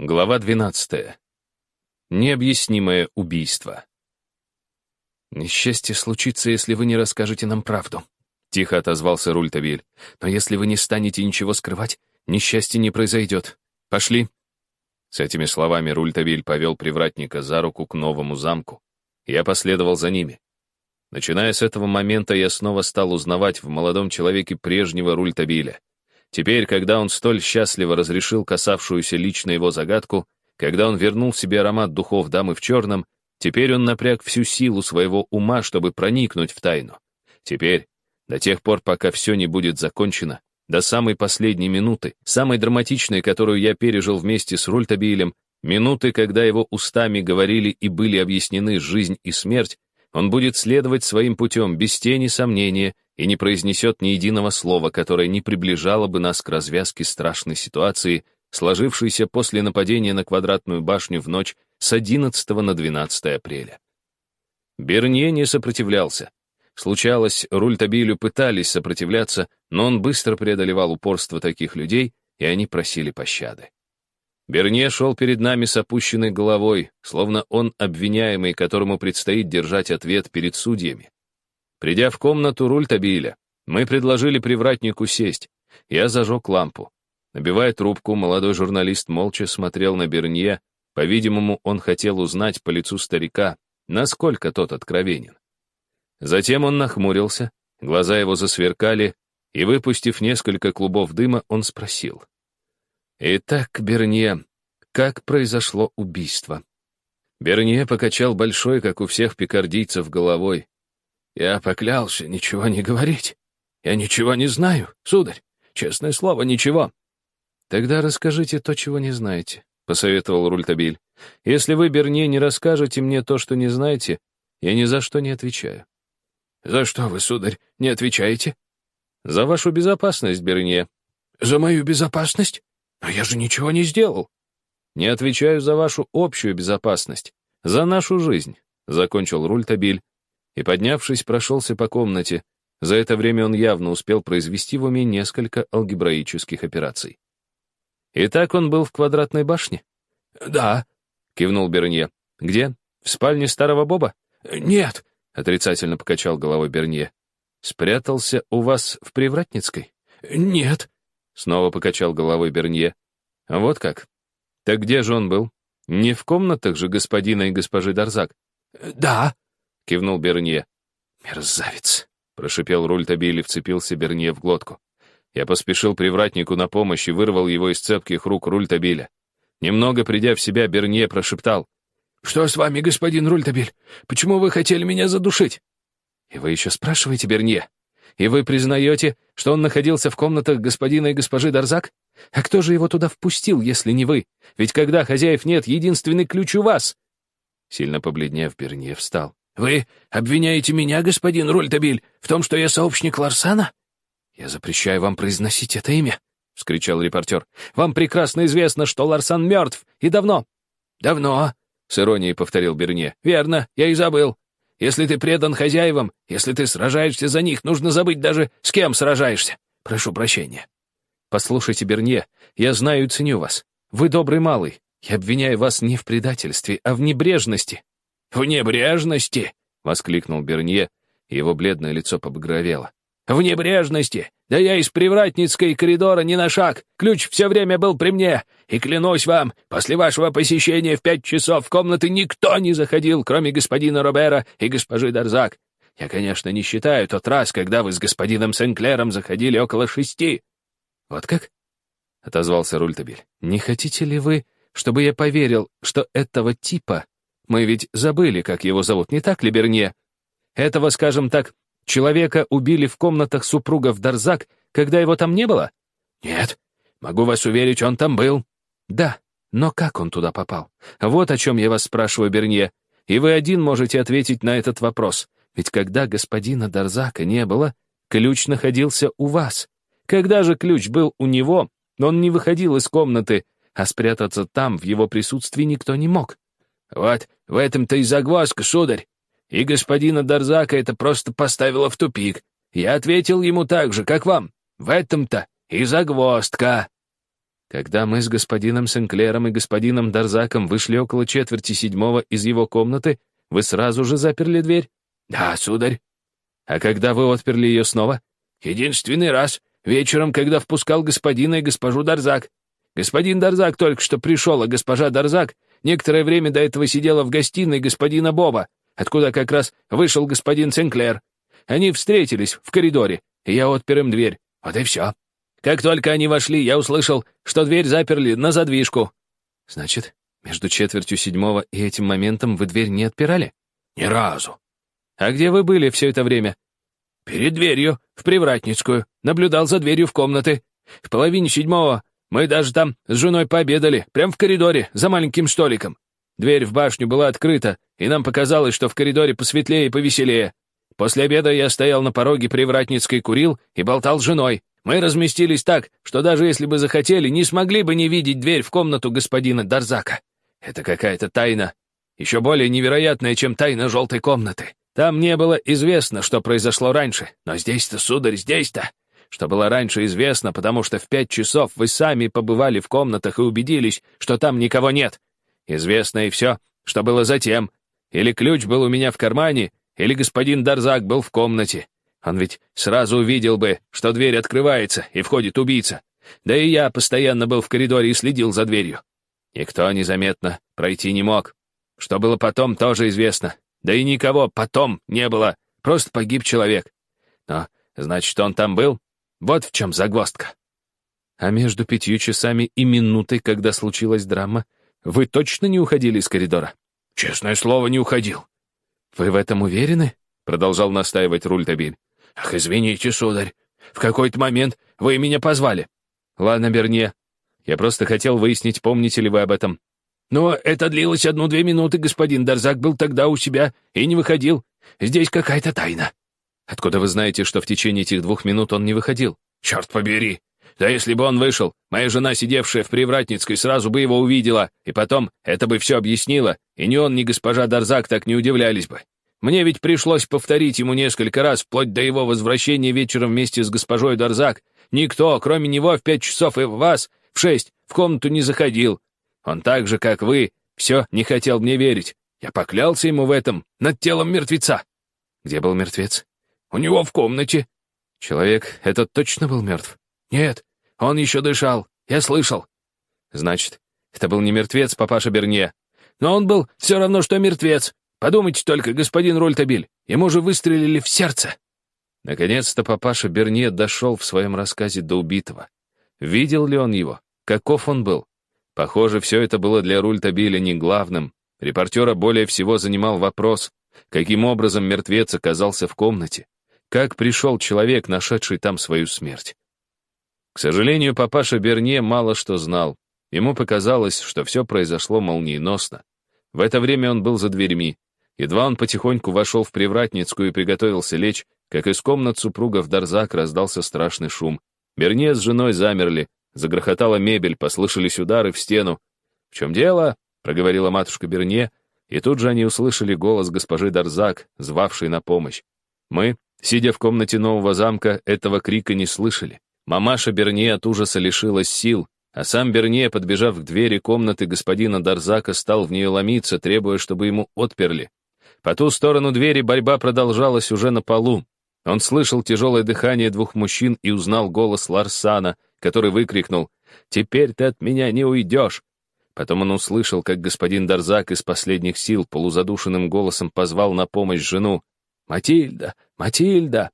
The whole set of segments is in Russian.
Глава 12. Необъяснимое убийство. «Несчастье случится, если вы не расскажете нам правду», — тихо отозвался Рультабель. «Но если вы не станете ничего скрывать, несчастье не произойдет. Пошли». С этими словами Рультабель повел привратника за руку к новому замку. Я последовал за ними. Начиная с этого момента, я снова стал узнавать в молодом человеке прежнего Рультабиля. Теперь, когда он столь счастливо разрешил касавшуюся лично его загадку, когда он вернул себе аромат духов дамы в черном, теперь он напряг всю силу своего ума, чтобы проникнуть в тайну. Теперь, до тех пор, пока все не будет закончено, до самой последней минуты, самой драматичной, которую я пережил вместе с Рультабилем, минуты, когда его устами говорили и были объяснены жизнь и смерть, он будет следовать своим путем без тени сомнения и не произнесет ни единого слова, которое не приближало бы нас к развязке страшной ситуации, сложившейся после нападения на квадратную башню в ночь с 11 на 12 апреля. Бернье не сопротивлялся. Случалось, Рультабилю пытались сопротивляться, но он быстро преодолевал упорство таких людей, и они просили пощады. Берне шел перед нами с опущенной головой, словно он обвиняемый, которому предстоит держать ответ перед судьями. Придя в комнату Рультабиля, мы предложили привратнику сесть. Я зажег лампу. Набивая трубку, молодой журналист молча смотрел на Бернье. По-видимому, он хотел узнать по лицу старика, насколько тот откровенен. Затем он нахмурился, глаза его засверкали, и, выпустив несколько клубов дыма, он спросил. «Итак, Бернье, как произошло убийство?» Бернье покачал большой, как у всех пикардийцев, головой. Я поклялся ничего не говорить. Я ничего не знаю, сударь. Честное слово, ничего. Тогда расскажите то, чего не знаете, — посоветовал Рультабиль. Если вы, Берне, не расскажете мне то, что не знаете, я ни за что не отвечаю. За что вы, сударь, не отвечаете? За вашу безопасность, Берне. За мою безопасность? Но я же ничего не сделал. Не отвечаю за вашу общую безопасность, за нашу жизнь, — закончил Рультабиль, и, поднявшись, прошелся по комнате. За это время он явно успел произвести в уме несколько алгебраических операций. «Итак, он был в квадратной башне?» «Да», — кивнул Бернье. «Где? В спальне старого Боба?» «Нет», — отрицательно покачал головой Бернье. «Спрятался у вас в Привратницкой?» «Нет», — снова покачал головой Бернье. «Вот как? Так где же он был? Не в комнатах же господина и госпожи Дарзак?» «Да», кивнул Бернье. «Мерзавец!» — прошипел Рультабиль и вцепился Бернье в глотку. Я поспешил привратнику на помощь и вырвал его из цепких рук Рультабиля. Немного придя в себя, Бернье прошептал. «Что с вами, господин Рультабиль? Почему вы хотели меня задушить?» «И вы еще спрашиваете, Бернье? И вы признаете, что он находился в комнатах господина и госпожи Дарзак? А кто же его туда впустил, если не вы? Ведь когда хозяев нет, единственный ключ у вас!» Сильно побледнев, Бернье встал. «Вы обвиняете меня, господин Рультабиль, в том, что я сообщник Ларсана?» «Я запрещаю вам произносить это имя», — вскричал репортер. «Вам прекрасно известно, что Ларсан мертв, и давно». «Давно», — с иронией повторил Берне. «Верно, я и забыл. Если ты предан хозяевам, если ты сражаешься за них, нужно забыть даже, с кем сражаешься. Прошу прощения». «Послушайте, Берне, я знаю и ценю вас. Вы добрый малый. Я обвиняю вас не в предательстве, а в небрежности. «В небрежности!» — воскликнул Бернье, и его бледное лицо побагровело. «В небрежности! Да я из Привратницкой коридора ни на шаг! Ключ все время был при мне! И клянусь вам, после вашего посещения в пять часов в комнаты никто не заходил, кроме господина Робера и госпожи Дарзак. Я, конечно, не считаю тот раз, когда вы с господином Сенклером заходили около шести». «Вот как?» — отозвался Рультабель. «Не хотите ли вы, чтобы я поверил, что этого типа мы ведь забыли, как его зовут, не так ли, Берне? Этого, скажем так, человека убили в комнатах супругов Дарзак, когда его там не было? Нет. Могу вас уверить, он там был. Да, но как он туда попал? Вот о чем я вас спрашиваю, Берне. И вы один можете ответить на этот вопрос. Ведь когда господина Дарзака не было, ключ находился у вас. Когда же ключ был у него, он не выходил из комнаты, а спрятаться там в его присутствии никто не мог. Вот в этом-то и загвоздка, сударь. И господина Дарзака это просто поставило в тупик. Я ответил ему так же, как вам. В этом-то и загвоздка. Когда мы с господином Сенклером и господином Дарзаком вышли около четверти седьмого из его комнаты, вы сразу же заперли дверь? Да, сударь. А когда вы отперли ее снова? Единственный раз, вечером, когда впускал господина и госпожу Дарзак. Господин Дарзак только что пришел, а госпожа Дарзак некоторое время до этого сидела в гостиной господина Боба, откуда как раз вышел господин Сенклер. Они встретились в коридоре, и я отпер им дверь. Вот и все. Как только они вошли, я услышал, что дверь заперли на задвижку. Значит, между четвертью седьмого и этим моментом вы дверь не отпирали? Ни разу. А где вы были все это время? Перед дверью, в Привратницкую. Наблюдал за дверью в комнаты. В половине седьмого мы даже там с женой пообедали, прямо в коридоре, за маленьким столиком. Дверь в башню была открыта, и нам показалось, что в коридоре посветлее и повеселее. После обеда я стоял на пороге Привратницкой, курил и болтал с женой. Мы разместились так, что даже если бы захотели, не смогли бы не видеть дверь в комнату господина Дарзака. Это какая-то тайна, еще более невероятная, чем тайна желтой комнаты. Там не было известно, что произошло раньше, но здесь-то, сударь, здесь-то, что было раньше известно, потому что в пять часов вы сами побывали в комнатах и убедились, что там никого нет. Известно и все, что было затем. Или ключ был у меня в кармане, или господин Дарзак был в комнате. Он ведь сразу увидел бы, что дверь открывается, и входит убийца. Да и я постоянно был в коридоре и следил за дверью. Никто незаметно пройти не мог. Что было потом, тоже известно. Да и никого потом не было, просто погиб человек. Но, значит, он там был? Вот в чем загвоздка. А между пятью часами и минутой, когда случилась драма, вы точно не уходили из коридора? Честное слово, не уходил. Вы в этом уверены? Продолжал настаивать Рультабиль. Ах, извините, сударь. В какой-то момент вы меня позвали. Ладно, Берне. Я просто хотел выяснить, помните ли вы об этом. Но это длилось одну-две минуты, господин Дарзак был тогда у себя и не выходил. Здесь какая-то тайна. Откуда вы знаете, что в течение этих двух минут он не выходил? Черт побери! Да если бы он вышел, моя жена, сидевшая в Привратницкой, сразу бы его увидела, и потом это бы все объяснило, и ни он, ни госпожа Дарзак так не удивлялись бы. Мне ведь пришлось повторить ему несколько раз, вплоть до его возвращения вечером вместе с госпожой Дарзак. Никто, кроме него, в пять часов и вас, в шесть, в комнату не заходил. Он так же, как вы, все не хотел мне верить. Я поклялся ему в этом, над телом мертвеца. Где был мертвец? У него в комнате. Человек этот точно был мертв? Нет, он еще дышал. Я слышал. Значит, это был не мертвец, папаша Берне. Но он был все равно, что мертвец. Подумайте только, господин Рольтабиль, ему же выстрелили в сердце. Наконец-то папаша Берне дошел в своем рассказе до убитого. Видел ли он его? Каков он был? Похоже, все это было для Рультабиля не главным. Репортера более всего занимал вопрос, каким образом мертвец оказался в комнате, как пришел человек, нашедший там свою смерть. К сожалению, папаша Берне мало что знал. Ему показалось, что все произошло молниеносно. В это время он был за дверьми. Едва он потихоньку вошел в Привратницкую и приготовился лечь, как из комнат супругов Дарзак раздался страшный шум. Берне с женой замерли, загрохотала мебель, послышались удары в стену. «В чем дело?» — проговорила матушка Берне, и тут же они услышали голос госпожи Дарзак, звавшей на помощь. Мы, сидя в комнате нового замка, этого крика не слышали. Мамаша Берне от ужаса лишилась сил, а сам Берне, подбежав к двери комнаты господина Дарзака, стал в нее ломиться, требуя, чтобы ему отперли. По ту сторону двери борьба продолжалась уже на полу. Он слышал тяжелое дыхание двух мужчин и узнал голос Ларсана, который выкрикнул «Теперь ты от меня не уйдешь!». Потом он услышал, как господин Дарзак из последних сил полузадушенным голосом позвал на помощь жену. «Матильда! Матильда!»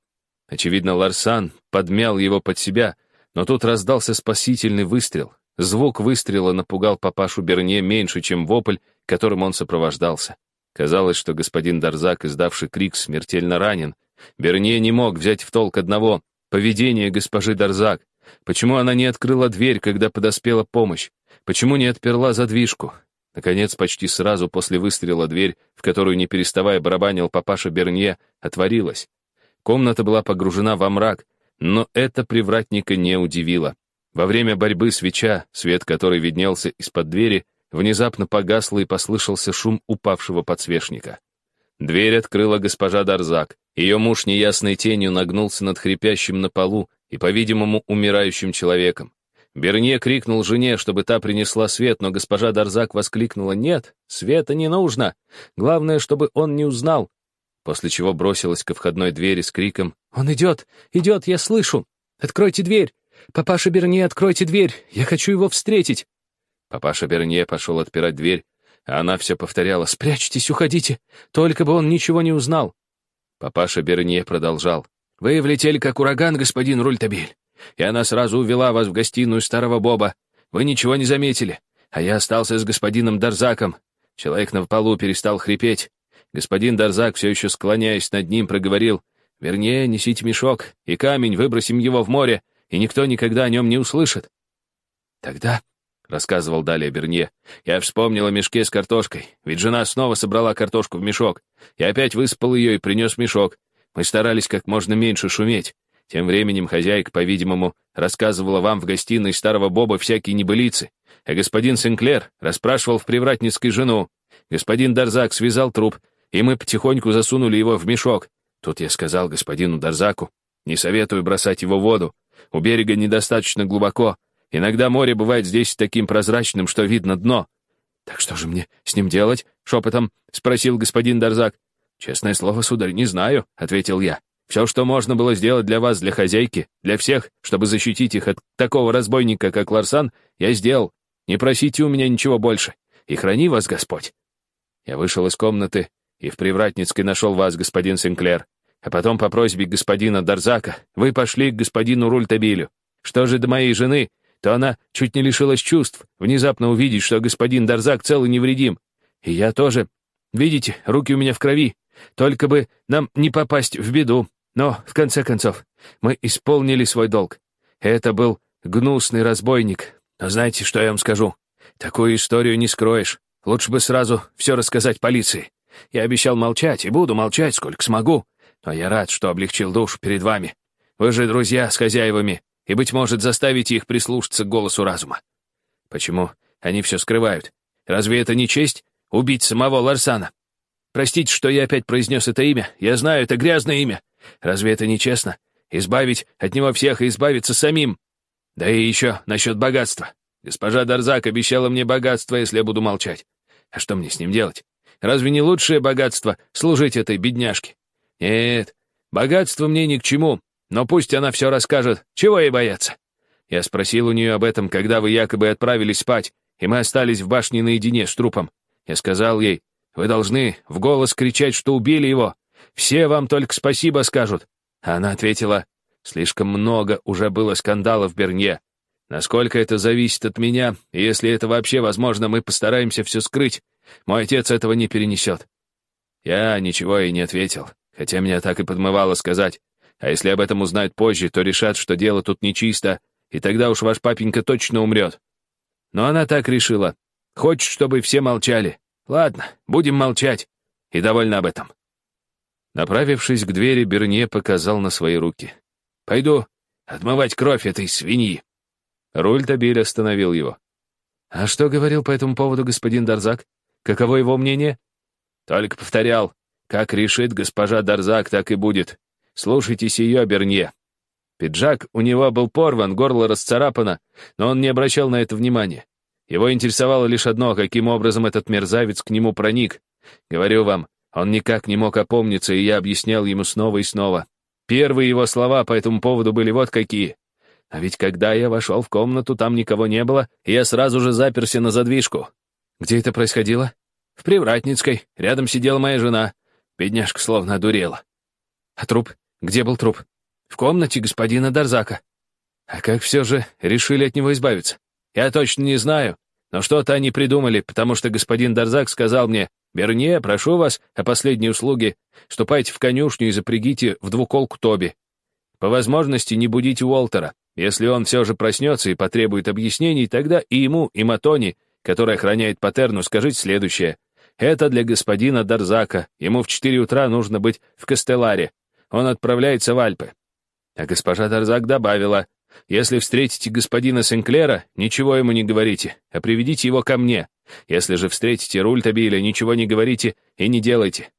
Очевидно, Ларсан подмял его под себя, но тут раздался спасительный выстрел. Звук выстрела напугал папашу Берне меньше, чем вопль, которым он сопровождался. Казалось, что господин Дарзак, издавший крик, смертельно ранен. Берне не мог взять в толк одного — поведение госпожи Дарзак. Почему она не открыла дверь, когда подоспела помощь? Почему не отперла задвижку? Наконец, почти сразу после выстрела дверь, в которую не переставая барабанил папаша Берне, отворилась. Комната была погружена во мрак, но это привратника не удивило. Во время борьбы свеча, свет которой виднелся из-под двери, внезапно погасла и послышался шум упавшего подсвечника. Дверь открыла госпожа Дарзак. Ее муж неясной тенью нагнулся над хрипящим на полу и, по-видимому, умирающим человеком. Берне крикнул жене, чтобы та принесла свет, но госпожа Дарзак воскликнула «Нет, света не нужно. Главное, чтобы он не узнал». После чего бросилась ко входной двери с криком «Он идет! Идет! Я слышу! Откройте дверь! Папаша Берне, откройте дверь! Я хочу его встретить!» Папаша Берне пошел отпирать дверь, а она все повторяла «Спрячьтесь, уходите! Только бы он ничего не узнал!» Папаша Берне продолжал «Вы влетели, как ураган, господин Рультабель и она сразу увела вас в гостиную старого Боба. Вы ничего не заметили, а я остался с господином Дарзаком. Человек на полу перестал хрипеть. Господин Дарзак, все еще склоняясь над ним, проговорил, «Вернее, несите мешок и камень, выбросим его в море, и никто никогда о нем не услышит». «Тогда», — рассказывал далее Бернье, «я вспомнил о мешке с картошкой, ведь жена снова собрала картошку в мешок. Я опять выспал ее и принес мешок. Мы старались как можно меньше шуметь. Тем временем хозяйка, по-видимому, рассказывала вам в гостиной старого Боба всякие небылицы, а господин Сенклер расспрашивал в привратницкой жену. Господин Дарзак связал труп, и мы потихоньку засунули его в мешок. Тут я сказал господину Дарзаку, не советую бросать его в воду. У берега недостаточно глубоко. Иногда море бывает здесь таким прозрачным, что видно дно. «Так что же мне с ним делать?» — шепотом спросил господин Дарзак. «Честное слово, сударь, не знаю», — ответил я. Все, что можно было сделать для вас, для хозяйки, для всех, чтобы защитить их от такого разбойника, как Ларсан, я сделал. Не просите у меня ничего больше. И храни вас Господь. Я вышел из комнаты и в Привратницкой нашел вас, господин Синклер. А потом по просьбе господина Дарзака вы пошли к господину Рультабилю. Что же до моей жены, то она чуть не лишилась чувств, внезапно увидеть, что господин Дарзак цел и невредим. И я тоже. Видите, руки у меня в крови. Только бы нам не попасть в беду. Но, в конце концов, мы исполнили свой долг. Это был гнусный разбойник. Но знаете, что я вам скажу? Такую историю не скроешь. Лучше бы сразу все рассказать полиции. Я обещал молчать и буду молчать, сколько смогу. Но я рад, что облегчил душу перед вами. Вы же друзья с хозяевами, и, быть может, заставите их прислушаться к голосу разума. Почему они все скрывают? Разве это не честь — убить самого Ларсана? Простите, что я опять произнес это имя. Я знаю, это грязное имя. Разве это не честно? Избавить от него всех и избавиться самим. Да и еще насчет богатства. Госпожа Дарзак обещала мне богатство, если я буду молчать. А что мне с ним делать? Разве не лучшее богатство служить этой бедняжке? Нет, богатство мне ни к чему, но пусть она все расскажет, чего ей бояться. Я спросил у нее об этом, когда вы якобы отправились спать, и мы остались в башне наедине с трупом. Я сказал ей, вы должны в голос кричать, что убили его, все вам только спасибо скажут». Она ответила, «Слишком много уже было скандалов в Берне. Насколько это зависит от меня, если это вообще возможно, мы постараемся все скрыть. Мой отец этого не перенесет». Я ничего и не ответил, хотя меня так и подмывало сказать. А если об этом узнают позже, то решат, что дело тут нечисто, и тогда уж ваш папенька точно умрет. Но она так решила. Хочет, чтобы все молчали. Ладно, будем молчать. И довольна об этом. Направившись к двери, Берне показал на свои руки. «Пойду отмывать кровь этой свиньи». Руль Табиль остановил его. «А что говорил по этому поводу господин Дарзак? Каково его мнение?» «Только повторял. Как решит госпожа Дарзак, так и будет. Слушайтесь ее, Берне». Пиджак у него был порван, горло расцарапано, но он не обращал на это внимания. Его интересовало лишь одно, каким образом этот мерзавец к нему проник. Говорю вам, он никак не мог опомниться, и я объяснял ему снова и снова. Первые его слова по этому поводу были вот какие. А ведь когда я вошел в комнату, там никого не было, и я сразу же заперся на задвижку. Где это происходило? В Привратницкой. Рядом сидела моя жена. Бедняжка словно одурела. А труп? Где был труп? В комнате господина Дарзака. А как все же решили от него избавиться? Я точно не знаю, но что-то они придумали, потому что господин Дарзак сказал мне, «Берне, прошу вас о последней услуге. Ступайте в конюшню и запрягите в двуколку Тоби. По возможности не будите Уолтера. Если он все же проснется и потребует объяснений, тогда и ему, и Матони, который охраняет Патерну, скажите следующее. Это для господина Дарзака. Ему в четыре утра нужно быть в Кастеларе. Он отправляется в Альпы». А госпожа Дарзак добавила, если встретите господина Сенклера, ничего ему не говорите, а приведите его ко мне. Если же встретите Рультабиля, ничего не говорите и не делайте.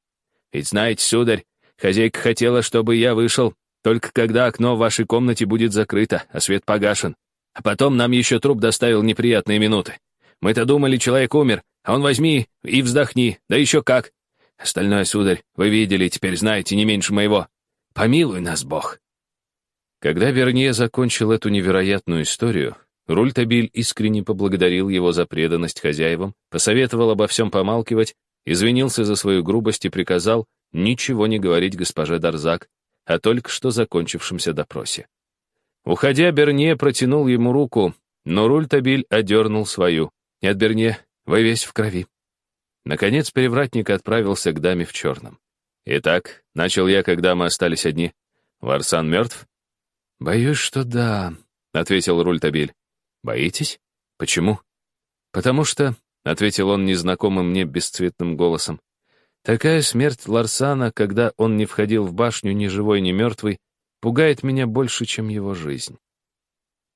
Ведь знаете, сударь, хозяйка хотела, чтобы я вышел, только когда окно в вашей комнате будет закрыто, а свет погашен. А потом нам еще труп доставил неприятные минуты. Мы-то думали, человек умер, а он возьми и вздохни, да еще как. Остальное, сударь, вы видели, теперь знаете не меньше моего. Помилуй нас, Бог». Когда Вернье закончил эту невероятную историю, Рультабиль искренне поблагодарил его за преданность хозяевам, посоветовал обо всем помалкивать, извинился за свою грубость и приказал ничего не говорить госпоже Дарзак о только что закончившемся допросе. Уходя, Берне протянул ему руку, но Рультабиль одернул свою. «Нет, Берне, вы весь в крови». Наконец привратник отправился к даме в черном. «Итак», — начал я, когда мы остались одни, — «Варсан мертв?» «Боюсь, что да», — ответил Рультабиль. «Боитесь? Почему?» «Потому что», — ответил он незнакомым мне бесцветным голосом, «такая смерть Ларсана, когда он не входил в башню ни живой, ни мертвый, пугает меня больше, чем его жизнь».